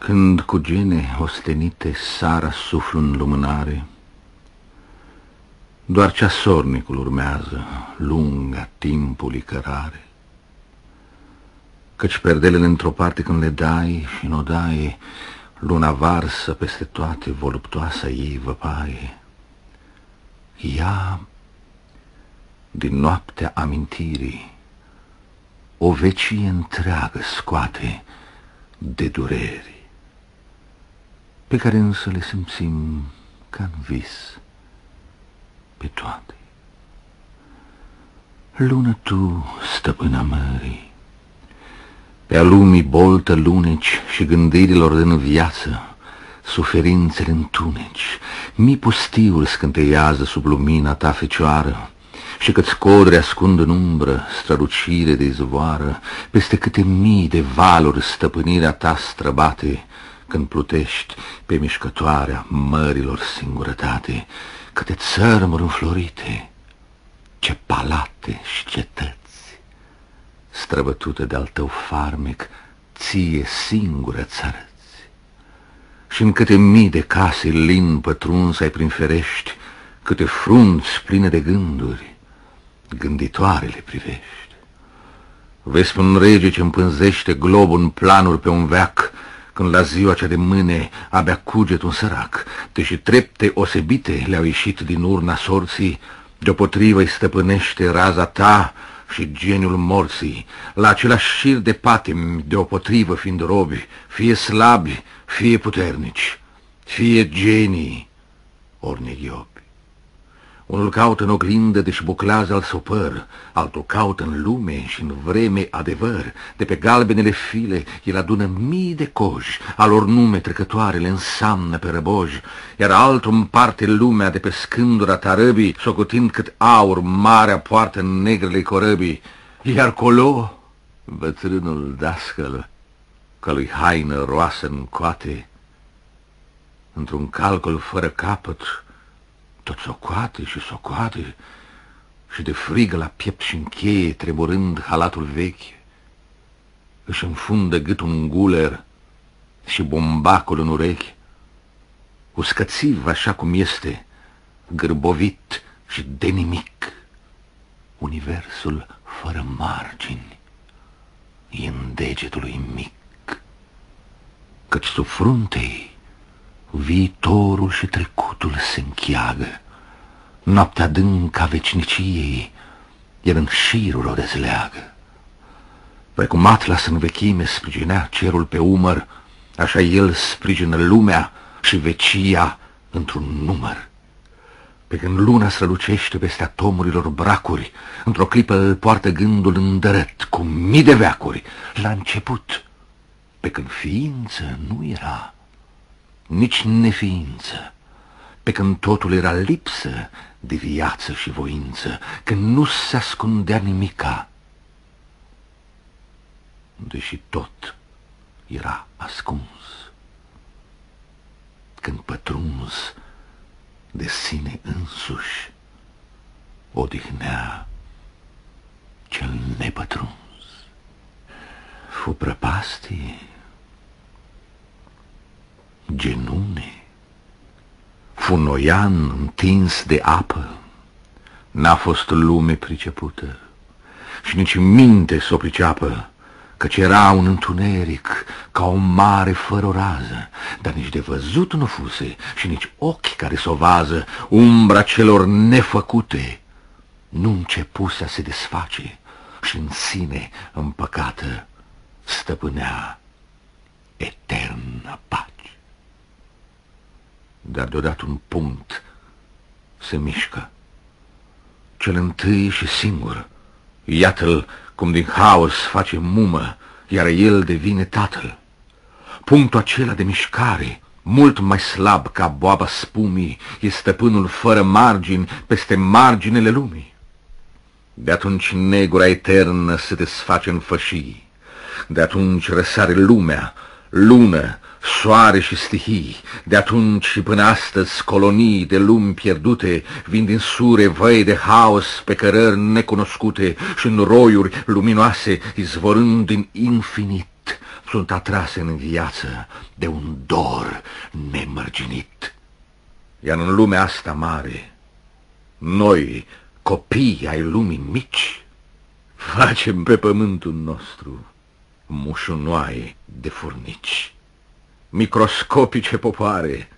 Când cu gene ostenite sara suflu în lumânare, doar ceasornicul urmează lunga timpului cărare. Căci perdelele într-o parte când le dai și nu dai, luna varsă peste toate voluptoasa ei văpaie. Ea, din noaptea amintirii, o vecie întreagă scoate de dureri, pe care însă le simțim ca în vis pe toate. Lună tu, stăpâna mării, pe-a lumii boltă luneci și gândirilor din viață, suferințele întuneci, mi pustiul scânteiază sub lumina ta fecioară, și că-ți codre ascund în umbră strălucire de izvoară, peste câte mii de valuri stăpânirea ta străbate, când plutești pe mișcătoarea mărilor singurătate, câte țărmuri înflorite, ce palate și cetăți, străbătute de-al tău farmec, ție singură țărăți. Și în câte mii de case lin pătruns ai prin ferești, câte frunți pline de gânduri, gânditoare le privești. Vezi un rege ce împânzește globul în planuri pe un veac, când la ziua cea de mâine abia cuget un sărac, deși trepte osebite le-au ieșit din urna sorții, deopotrivă îi stăpânește raza ta și geniul morții, la același șir de patim, deopotrivă fiind robi, fie slabi, fie puternici, fie genii, ori neghiobi. Unul caută în oglindă, deși buclează al sopăr, altul caută în lume și în vreme adevăr. De pe galbenele file el adună mii de coji, alor nume trecătoare le însamnă pe răboji, iar altul împarte lumea de pe scândura tarăbii, socotind cât aur marea poartă în negrele corăbii. Iar colo, bătrânul dascăl, că lui haină roasă în coate, într-un calcul fără capăt, tot socoate și socoate și de frigă la piept și încheie, tremurând halatul vechi, își înfundă gâtul în guler și bombacul în urechi, uscățiv așa cum este, gârbovit și de nimic, universul fără margini e în degetul lui mic, căci sub fruntei Viitorul și trecutul se încheagă. Noaptea adâncă a veciniciei, el în șirul o dezleagă. Precum atlas în vechime sprijinea cerul pe umăr, așa el sprijină lumea și vecia într-un număr. Pe când luna strălucește peste atomurilor bracuri, într-o clipă îl poartă gândul îndărăt, cu mii de veacuri, la început, pe când ființă nu era nici neființă, pe când totul era lipsă de viață și voință, când nu se ascundea nimica, deși tot era ascuns. Când pătruns de sine însuși, odihnea cel nepătruns. Fu prăpastie genune, funoian întins de apă, n-a fost lume pricepută și nici minte s-o priceapă, căci era un întuneric ca o mare fără o rază, dar nici de văzut nu fuse și nici ochi care s-o vază, umbra celor nefăcute, nu începuse a se desface și în sine împăcată stăpânea eternă pace dar deodată un punct se mișcă. Cel întâi și singur, iată-l cum din haos face mumă, iar el devine tatăl. Punctul acela de mișcare, mult mai slab ca boaba spumii, e stăpânul fără margini peste marginile lumii. De atunci negura eternă se desface în fășii, de atunci răsare lumea, lună, soare și stihii, de atunci și până astăzi colonii de lumi pierdute vin din sure văi de haos pe cărări necunoscute și în roiuri luminoase izvorând din infinit, sunt atrase în viață de un dor nemărginit. Iar în lumea asta mare, noi, copii ai lumii mici, facem pe pământul nostru mușunoaie de furnici, microscopice popoare,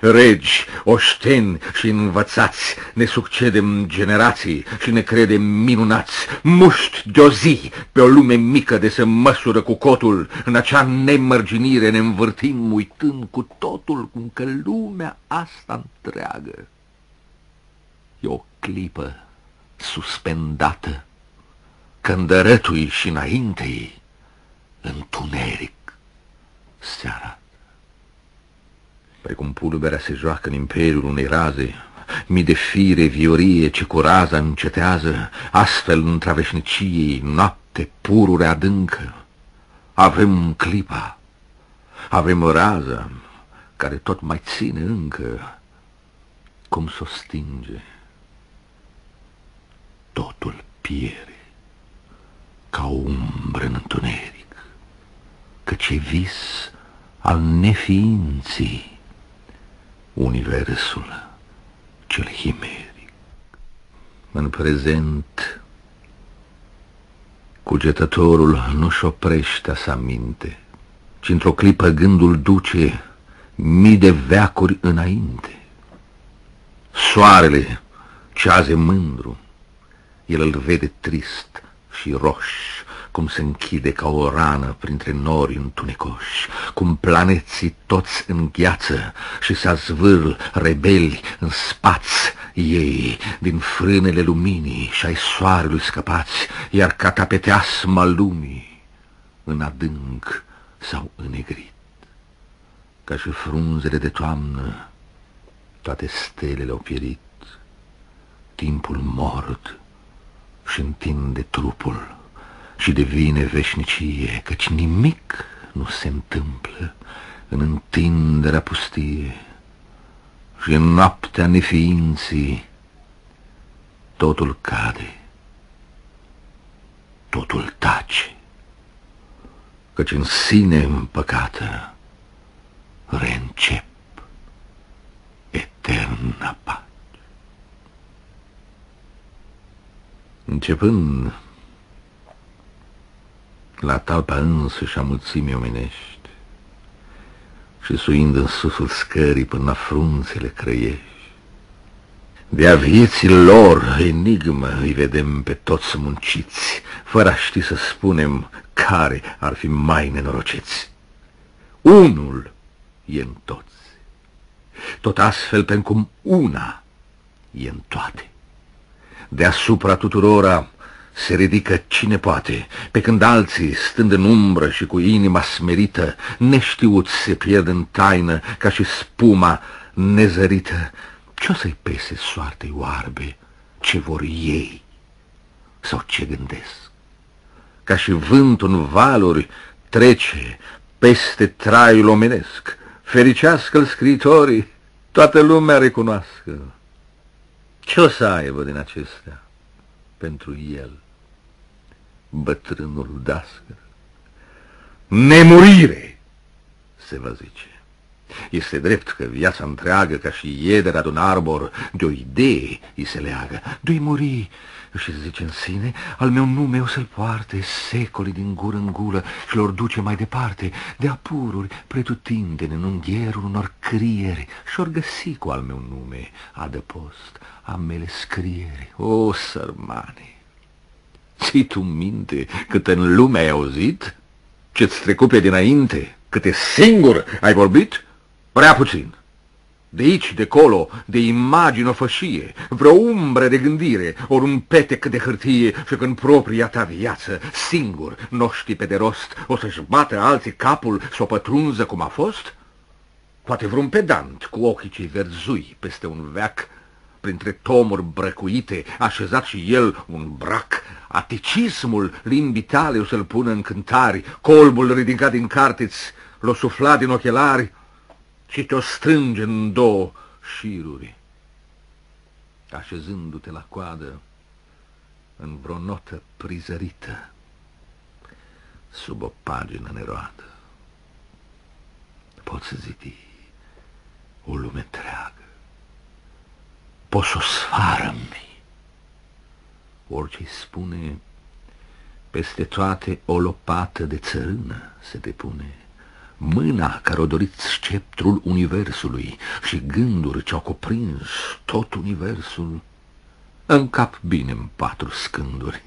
Regi, oșteni și învățați, ne succedem generații și ne credem minunați, muști de o zi pe o lume mică de se măsură cu cotul, în acea nemărginire ne învârtim uitând cu totul cum că lumea asta întreagă. E o clipă suspendată, când rătui și înainte întuneric seara precum pulberea se joacă în imperiul unei raze, mii de fire viorie ce cu raza încetează, astfel în traveșniciei noapte purure adâncă. Avem clipa, avem raza, care tot mai ține încă, cum s-o stinge. Totul piere, ca o umbră în întuneric, căci e vis al neființii universul cel chimeric. În prezent, cugetătorul nu-și oprește sa minte, ci într-o clipă gândul duce mii de veacuri înainte. Soarele ceaze mândru, el îl vede trist și roș, cum se închide ca o rană printre nori întunecoși, cum planeții toți în gheață și se azvârl rebeli în spați ei din frânele luminii și ai soarelui scăpați, iar catapeteasma lumii în adânc sau înegrit. Ca și frunzele de toamnă, toate stelele au pierit, timpul mort și întinde trupul și devine veșnicie, căci nimic nu se întâmplă în întinderea pustie și în noaptea neființii totul cade, totul tace, căci în sine împăcată reîncep eterna pace. Începând la talpa însăși a mulțimii omenești și suind în susul scării până la frunțele crăiești. De-a vieții lor enigmă îi vedem pe toți munciți, fără a ști să spunem care ar fi mai nenorociți. Unul e în toți, tot astfel pentru cum una e în toate. Deasupra tuturora se ridică cine poate, pe când alții, stând în umbră și cu inima smerită, neștiuți se pierd în taină ca și spuma nezărită. Ce-o să-i pese soartei oarbe, ce vor ei sau ce gândesc? Ca și vântul în valuri trece peste traiul omenesc, fericească-l scritorii, toată lumea recunoască. Ce o să aibă din acestea pentru el? Bătrânul dascăr. Nemurire, se va zice. Este drept că viața întreagă, ca și iederea de un arbor, de o idee îi se leagă. De-i muri, și zice în sine, al meu nume o să-l poarte secoli din gură în gură și lor duce mai departe, de apururi pretutindene în unghierul unor criere și-or găsi cu al meu nume adăpost a mele scriere. O, sărmane! Ții tu minte cât în lume ai auzit? Ce-ți trecu pe dinainte? Câte singur ai vorbit? Prea puțin. De aici, de colo, de imagine o fășie, vreo umbră de gândire, ori un petec de hârtie și când propria ta viață, singur, nu știi pe de rost, o să-și bată alții capul să o pătrunză cum a fost? Poate vreun pedant cu ochii cei verzui peste un veac printre tomuri brăcuite, așezat și el un brac, aticismul limbii tale o să-l pună în cântari, colbul ridicat din cartiți, l-o sufla din ochelari și te-o strânge în două șiruri, așezându-te la coadă în vreo notă prizărită. sub o pagină neroată. Poți zidi o lume întreagă. Poți o sfară mi. Orice spune, peste toate o lopată de țărână se depune. Mâna care o dorit sceptrul universului și gânduri ce-au cuprins tot universul, în cap bine în patru scânduri.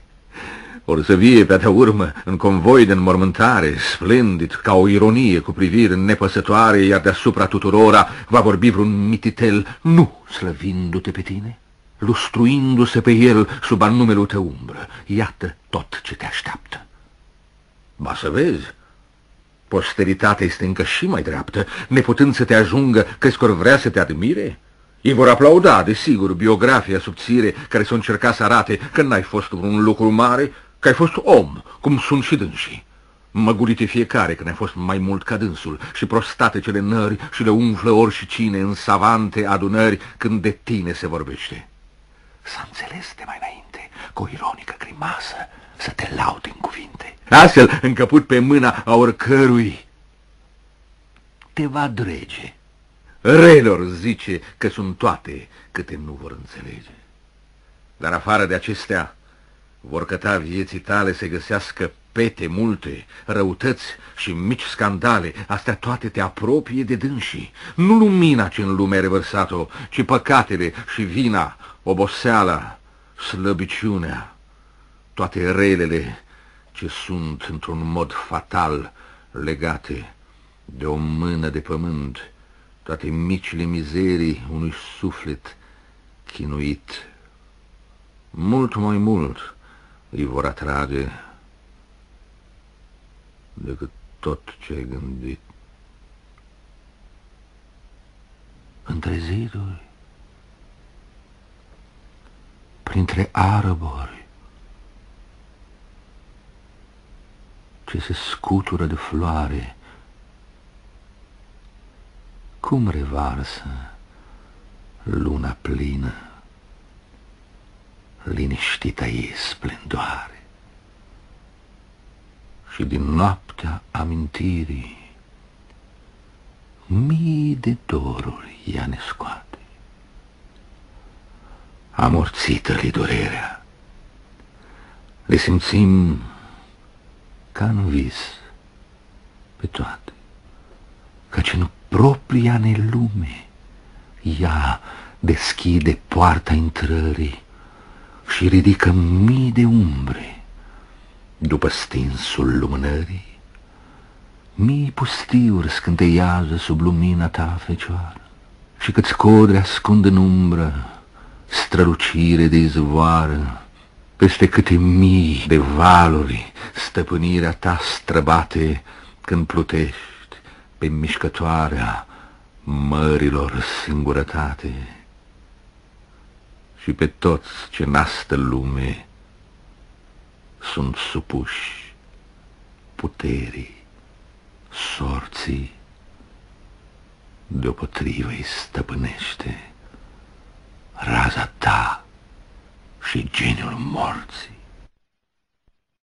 Or să vie pe-a urmă, în convoi de înmormântare, splendid, ca o ironie cu privire nepăsătoare, iar deasupra tuturora va vorbi vreun mititel, nu slăvindu-te pe tine, lustruindu-se pe el sub al numelul tău umbră. Iată tot ce te așteaptă. Ba să vezi, posteritatea este încă și mai dreaptă, neputând să te ajungă, crezi că vrea să te admire? Ei vor aplauda, desigur, biografia subțire care s-o încerca să arate că n-ai fost un lucru mare, că ai fost om, cum sunt și dânsii. Măgurite fiecare că ne-a fost mai mult ca dânsul și prostate cele nări și le umflă ori și cine în savante adunări când de tine se vorbește. S-a înțeles de mai înainte, cu o ironică grimasă, să te laude în cuvinte. Astfel, încăput pe mâna a oricărui, te va drege. Relor zice că sunt toate câte nu vor înțelege. Dar afară de acestea, vor căta vieții tale să găsească pete multe, răutăți și mici scandale, astea toate te apropie de dânsii. Nu lumina ce în lume ai revărsat-o, ci păcatele și vina, oboseala, slăbiciunea, toate relele ce sunt într-un mod fatal legate de o mână de pământ, toate micile mizerii unui suflet chinuit. Mult mai mult îi vor atrage decât tot ce ai gândit. Între ziduri, printre arbori, ce se scutură de floare, cum revarsă luna plină, liniștita ei splendoare. Și din noaptea amintirii, mii de doruri ea ne scoate. Amorțită-li durerea, le simțim ca în vis pe toate, căci nu propria lume. Ea deschide poarta intrării și ridică mii de umbre după stinsul lumânării. Mii pustiuri scânteiază sub lumina ta fecioară și câți codre ascund în umbră strălucire de izvoară peste câte mii de valuri stăpânirea ta străbate când plutești pe mișcătoarea mărilor singurătate și pe toți ce nastă lume sunt supuși puterii, sorții, deopotrivă îi stăpânește raza ta și geniul morții.